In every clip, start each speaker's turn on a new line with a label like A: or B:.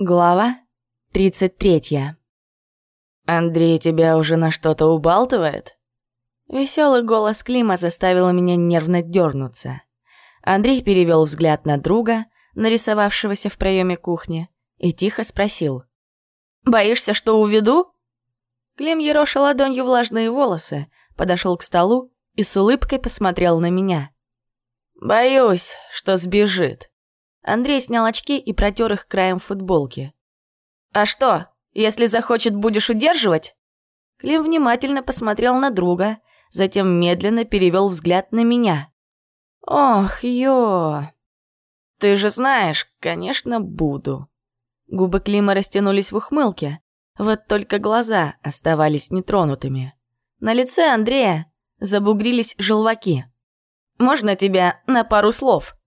A: Глава 33. «Андрей тебя уже на что-то убалтывает?» Веселый голос Клима заставил меня нервно дернуться. Андрей перевел взгляд на друга, нарисовавшегося в проеме кухни, и тихо спросил. «Боишься, что уведу?» Клим ерошил ладонью влажные волосы, подошел к столу и с улыбкой посмотрел на меня. «Боюсь, что сбежит». Андрей снял очки и протер их краем футболки. «А что, если захочет, будешь удерживать?» Клим внимательно посмотрел на друга, затем медленно перевел взгляд на меня. «Ох, ё!» «Ты же знаешь, конечно, буду». Губы Клима растянулись в ухмылке, вот только глаза оставались нетронутыми. На лице Андрея забугрились желваки. «Можно тебя на пару слов?»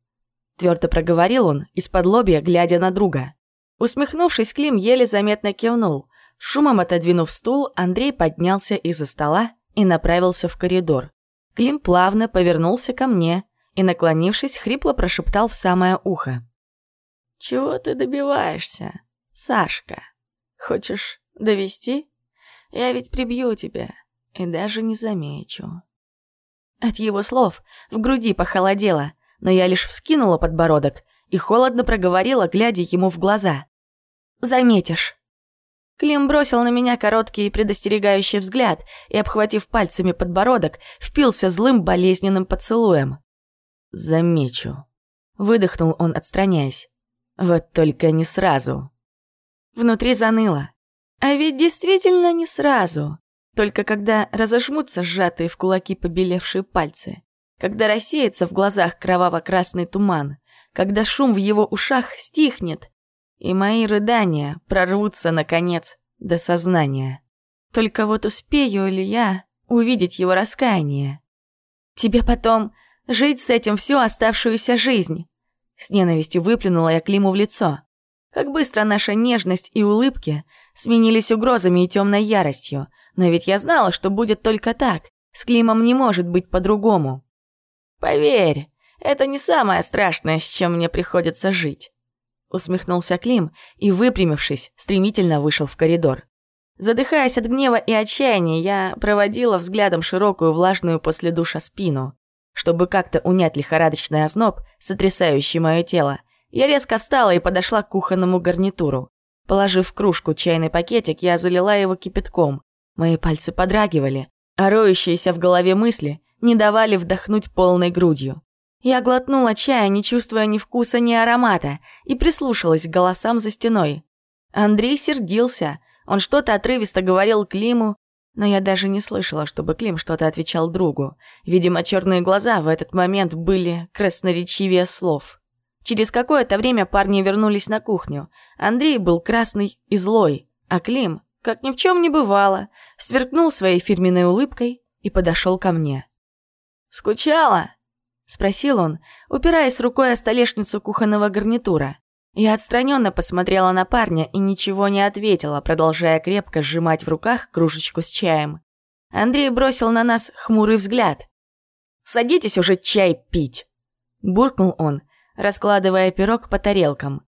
A: Твердо проговорил он, из-под лобья, глядя на друга. Усмехнувшись, Клим еле заметно кивнул. Шумом отодвинув стул, Андрей поднялся из-за стола и направился в коридор. Клим плавно повернулся ко мне и, наклонившись, хрипло прошептал в самое ухо. «Чего ты добиваешься, Сашка? Хочешь довести? Я ведь прибью тебя и даже не замечу». От его слов в груди похолодело, но я лишь вскинула подбородок и холодно проговорила, глядя ему в глаза. «Заметишь». Клим бросил на меня короткий и предостерегающий взгляд и, обхватив пальцами подбородок, впился злым болезненным поцелуем. «Замечу». Выдохнул он, отстраняясь. Вот только не сразу. Внутри заныло. А ведь действительно не сразу. Только когда разожмутся сжатые в кулаки побелевшие пальцы когда рассеется в глазах кроваво-красный туман, когда шум в его ушах стихнет, и мои рыдания прорвутся, наконец, до сознания. Только вот успею ли я увидеть его раскаяние? Тебе потом жить с этим всю оставшуюся жизнь. С ненавистью выплюнула я Климу в лицо. Как быстро наша нежность и улыбки сменились угрозами и темной яростью. Но ведь я знала, что будет только так. С Климом не может быть по-другому. Поверь, это не самое страшное, с чем мне приходится жить. Усмехнулся Клим и, выпрямившись, стремительно вышел в коридор. Задыхаясь от гнева и отчаяния, я проводила взглядом широкую влажную после душа спину. Чтобы как-то унять лихорадочный озноб, сотрясающий мое тело, я резко встала и подошла к кухонному гарнитуру. Положив в кружку чайный пакетик, я залила его кипятком. Мои пальцы подрагивали, а роющиеся в голове мысли не давали вдохнуть полной грудью. Я глотнула чая, не чувствуя ни вкуса, ни аромата, и прислушалась к голосам за стеной. Андрей сердился, он что-то отрывисто говорил Климу, но я даже не слышала, чтобы Клим что-то отвечал другу. Видимо, черные глаза в этот момент были красноречивее слов. Через какое-то время парни вернулись на кухню. Андрей был красный и злой, а Клим, как ни в чем не бывало, сверкнул своей фирменной улыбкой и подошел ко мне. «Скучала?» — спросил он, упираясь рукой о столешницу кухонного гарнитура. Я отстраненно посмотрела на парня и ничего не ответила, продолжая крепко сжимать в руках кружечку с чаем. Андрей бросил на нас хмурый взгляд. «Садитесь уже чай пить!» – буркнул он, раскладывая пирог по тарелкам.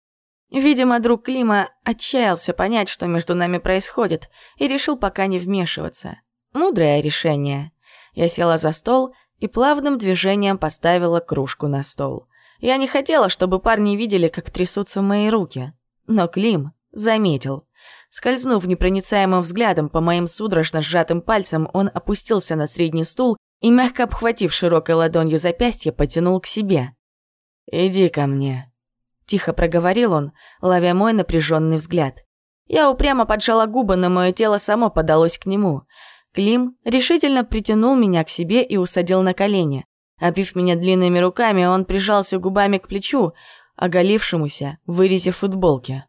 A: Видимо, друг Клима отчаялся понять, что между нами происходит, и решил пока не вмешиваться. Мудрое решение. Я села за стол и плавным движением поставила кружку на стол. Я не хотела, чтобы парни видели, как трясутся мои руки. Но Клим заметил. Скользнув непроницаемым взглядом по моим судорожно сжатым пальцам, он опустился на средний стул и, мягко обхватив широкой ладонью запястье, потянул к себе. «Иди ко мне», – тихо проговорил он, ловя мой напряженный взгляд. Я упрямо поджала губы, но мое тело само подалось к нему. Клим решительно притянул меня к себе и усадил на колени. Обив меня длинными руками, он прижался губами к плечу, оголившемуся в вырезе футболки.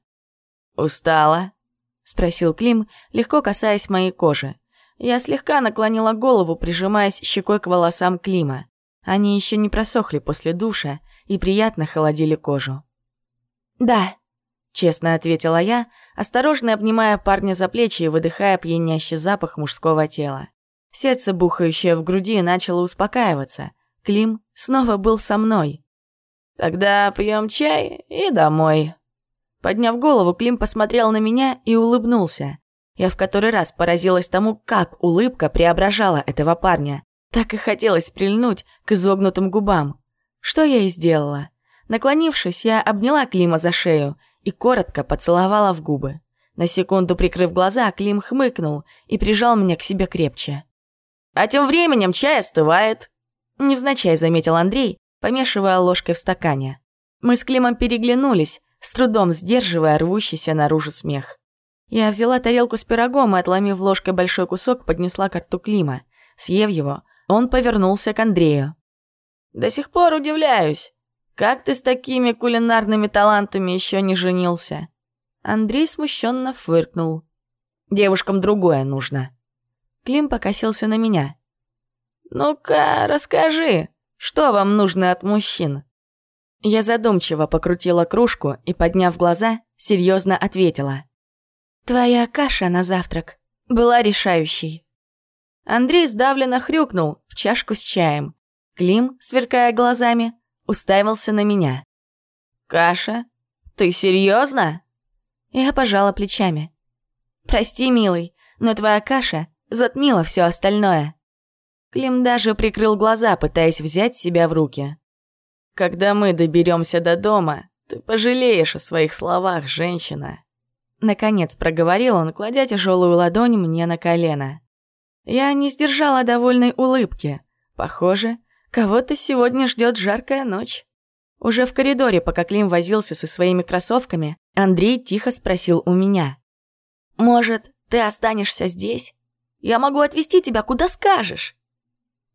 A: «Устала?» – спросил Клим, легко касаясь моей кожи. Я слегка наклонила голову, прижимаясь щекой к волосам Клима. Они еще не просохли после душа и приятно холодили кожу. «Да», Честно ответила я, осторожно обнимая парня за плечи и выдыхая пьянящий запах мужского тела. Сердце, бухающее в груди, начало успокаиваться. Клим снова был со мной. «Тогда пьем чай и домой», — Подняв голову, Клим посмотрел на меня и улыбнулся. Я в который раз поразилась тому, как улыбка преображала этого парня. Так и хотелось прильнуть к изогнутым губам. Что я и сделала. Наклонившись, я обняла Клима за шею и коротко поцеловала в губы. На секунду прикрыв глаза, Клим хмыкнул и прижал меня к себе крепче. «А тем временем чай остывает», — невзначай заметил Андрей, помешивая ложкой в стакане. Мы с Климом переглянулись, с трудом сдерживая рвущийся наружу смех. Я взяла тарелку с пирогом и, отломив ложкой большой кусок, поднесла к рту Клима. Съев его, он повернулся к Андрею. «До сих пор удивляюсь. Как ты с такими кулинарными талантами еще не женился?» Андрей смущенно фыркнул. «Девушкам другое нужно». Клим покосился на меня. «Ну-ка, расскажи, что вам нужно от мужчин?» Я задумчиво покрутила кружку и, подняв глаза, серьезно ответила. «Твоя каша на завтрак была решающей». Андрей сдавленно хрюкнул в чашку с чаем. Клим, сверкая глазами, уставился на меня. «Каша? Ты серьезно? Я пожала плечами. «Прости, милый, но твоя каша затмила все остальное». Клим даже прикрыл глаза, пытаясь взять себя в руки. Когда мы доберемся до дома, ты пожалеешь о своих словах, женщина. Наконец проговорил он, кладя тяжелую ладонь мне на колено. Я не сдержала довольной улыбки. Похоже, кого-то сегодня ждет жаркая ночь. Уже в коридоре, пока Клим возился со своими кроссовками, Андрей тихо спросил у меня. «Может, ты останешься здесь? Я могу отвезти тебя куда скажешь».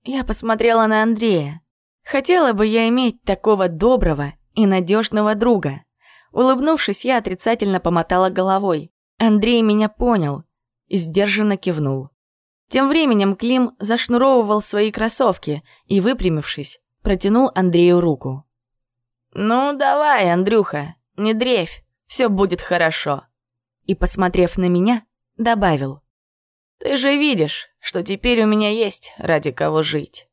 A: Я посмотрела на Андрея. Хотела бы я иметь такого доброго и надежного друга. Улыбнувшись, я отрицательно помотала головой. Андрей меня понял и сдержанно кивнул. Тем временем Клим зашнуровывал свои кроссовки и, выпрямившись, протянул Андрею руку. «Ну, давай, Андрюха, не дрейфь, все будет хорошо». И, посмотрев на меня, добавил. «Ты же видишь, что теперь у меня есть ради кого жить».